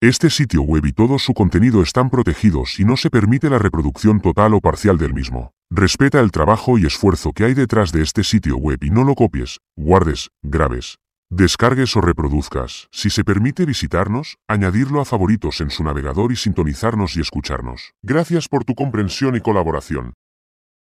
Este sitio web y todo su contenido están protegidos y no se permite la reproducción total o parcial del mismo. Respeta el trabajo y esfuerzo que hay detrás de este sitio web y no lo copies, guardes, grabes, descargues o reproduzcas. Si se permite visitarnos, añadirlo a favoritos en su navegador y sintonizarnos y escucharnos. Gracias por tu comprensión y colaboración.